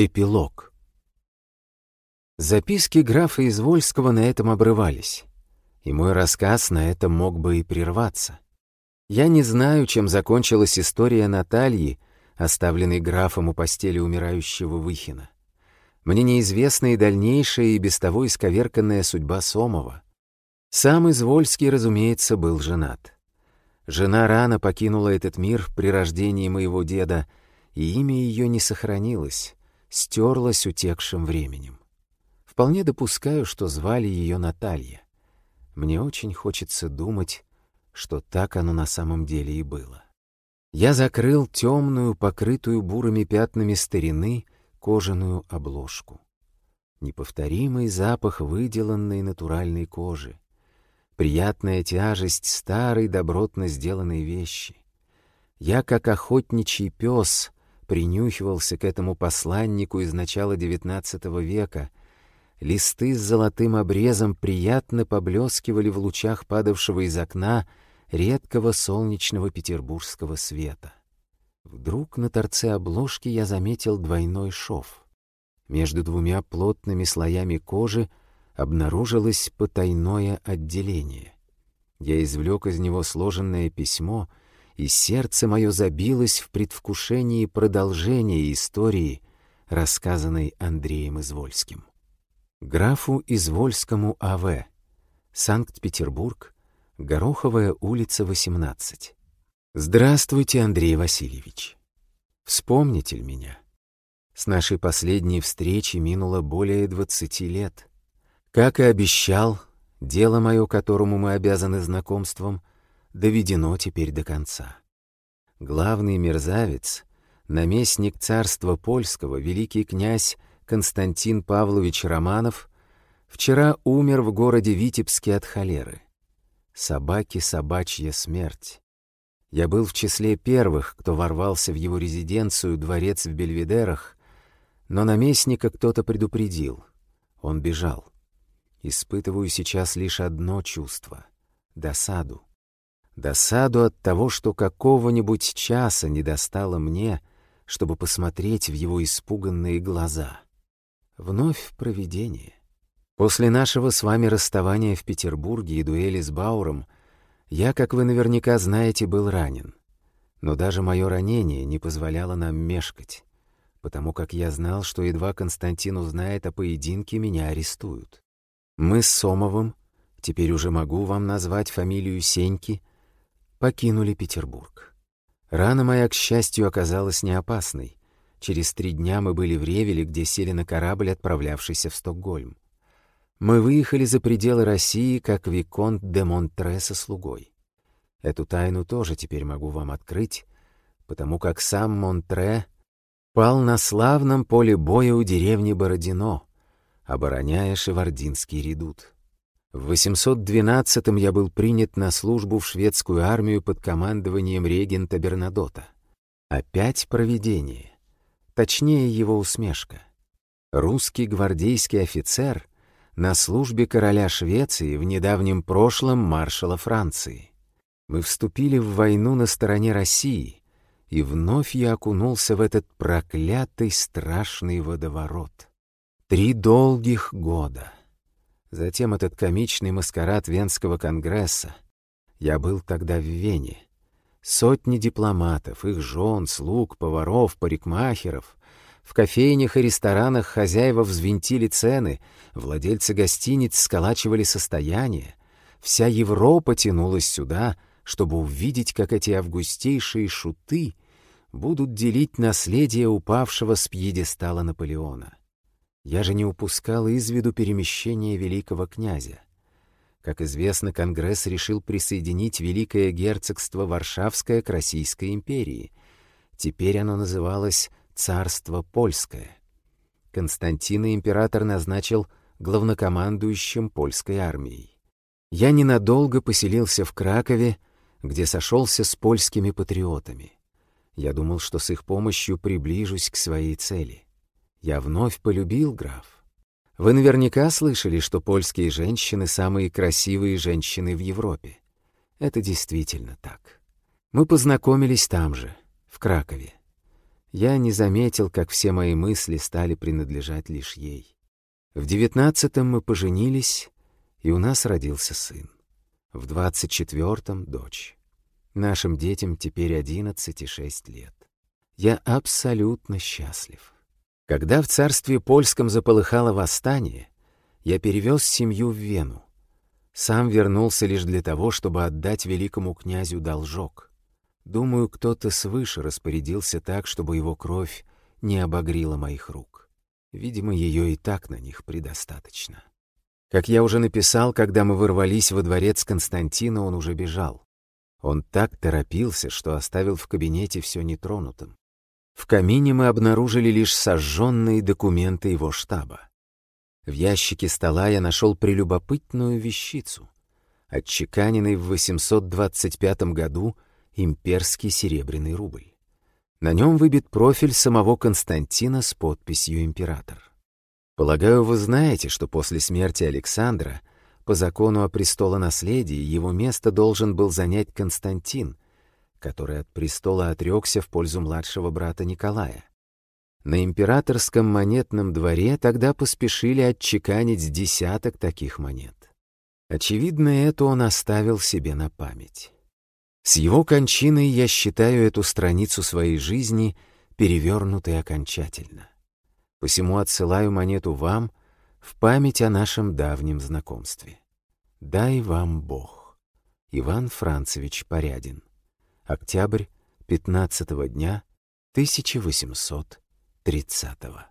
Эпилог. Записки графа Извольского на этом обрывались, и мой рассказ на этом мог бы и прерваться. Я не знаю, чем закончилась история Натальи, оставленной графом у постели умирающего Выхина. Мне неизвестна и дальнейшая, и без того исковерканная судьба Сомова. Сам Извольский, разумеется, был женат. Жена рано покинула этот мир при рождении моего деда, и имя ее не сохранилось стерлась утекшим временем. Вполне допускаю, что звали ее Наталья. Мне очень хочется думать, что так оно на самом деле и было. Я закрыл темную, покрытую бурыми пятнами старины, кожаную обложку. Неповторимый запах выделанной натуральной кожи. Приятная тяжесть старой добротно сделанной вещи. Я, как охотничий пес, принюхивался к этому посланнику из начала XIX века. Листы с золотым обрезом приятно поблескивали в лучах падавшего из окна редкого солнечного петербургского света. Вдруг на торце обложки я заметил двойной шов. Между двумя плотными слоями кожи обнаружилось потайное отделение. Я извлек из него сложенное письмо — и сердце мое забилось в предвкушении продолжения истории, рассказанной Андреем Извольским. Графу Извольскому А.В. Санкт-Петербург, Гороховая улица, 18. Здравствуйте, Андрей Васильевич. Вспомните ли меня? С нашей последней встречи минуло более 20 лет. Как и обещал, дело мое, которому мы обязаны знакомством — доведено теперь до конца. Главный мерзавец, наместник царства польского, великий князь Константин Павлович Романов, вчера умер в городе Витебске от холеры. Собаки собачья смерть. Я был в числе первых, кто ворвался в его резиденцию, дворец в Бельведерах, но наместника кто-то предупредил. Он бежал. Испытываю сейчас лишь одно чувство — досаду. Досаду от того, что какого-нибудь часа не достало мне, чтобы посмотреть в его испуганные глаза. Вновь провидение. После нашего с вами расставания в Петербурге и дуэли с Бауром я, как вы наверняка знаете, был ранен. Но даже мое ранение не позволяло нам мешкать, потому как я знал, что едва Константин узнает о поединке, меня арестуют. Мы с Сомовым, теперь уже могу вам назвать фамилию Сеньки, покинули Петербург. Рана моя, к счастью, оказалась не опасной. Через три дня мы были в Ревеле, где сели на корабль, отправлявшийся в Стокгольм. Мы выехали за пределы России, как Виконт де Монтре со слугой. Эту тайну тоже теперь могу вам открыть, потому как сам Монтре пал на славном поле боя у деревни Бородино, обороняя Шевардинский редут. В 812-м я был принят на службу в шведскую армию под командованием регента Бернадота. Опять провидение. Точнее, его усмешка. Русский гвардейский офицер на службе короля Швеции в недавнем прошлом маршала Франции. Мы вступили в войну на стороне России, и вновь я окунулся в этот проклятый страшный водоворот. Три долгих года — Затем этот комичный маскарад Венского конгресса. Я был тогда в Вене. Сотни дипломатов, их жен, слуг, поваров, парикмахеров. В кофейнях и ресторанах хозяева взвинтили цены, владельцы гостиниц сколачивали состояние. Вся Европа тянулась сюда, чтобы увидеть, как эти августейшие шуты будут делить наследие упавшего с пьедестала Наполеона. Я же не упускал из виду перемещение великого князя. Как известно, Конгресс решил присоединить Великое Герцогство Варшавское к Российской империи. Теперь оно называлось Царство Польское. Константина император назначил главнокомандующим польской армией. Я ненадолго поселился в Кракове, где сошелся с польскими патриотами. Я думал, что с их помощью приближусь к своей цели. Я вновь полюбил, граф. Вы наверняка слышали, что польские женщины — самые красивые женщины в Европе. Это действительно так. Мы познакомились там же, в Кракове. Я не заметил, как все мои мысли стали принадлежать лишь ей. В девятнадцатом мы поженились, и у нас родился сын. В двадцать четвертом — дочь. Нашим детям теперь одиннадцать и шесть лет. Я абсолютно счастлив. Когда в царстве польском заполыхало восстание, я перевез семью в Вену. Сам вернулся лишь для того, чтобы отдать великому князю должок. Думаю, кто-то свыше распорядился так, чтобы его кровь не обогрила моих рук. Видимо, ее и так на них предостаточно. Как я уже написал, когда мы ворвались во дворец Константина, он уже бежал. Он так торопился, что оставил в кабинете все нетронутым. В камине мы обнаружили лишь сожженные документы его штаба. В ящике стола я нашел прелюбопытную вещицу, отчеканенный в 825 году имперский серебряный рубль. На нем выбит профиль самого Константина с подписью «Император». Полагаю, вы знаете, что после смерти Александра по закону о престолонаследии его место должен был занять Константин, который от престола отрекся в пользу младшего брата Николая. На императорском монетном дворе тогда поспешили отчеканить десяток таких монет. Очевидно, это он оставил себе на память. С его кончиной я считаю эту страницу своей жизни перевернутой окончательно. Посему отсылаю монету вам в память о нашем давнем знакомстве. Дай вам Бог. Иван Францевич Порядин. Октябрь 15 дня 1800 тридцатого.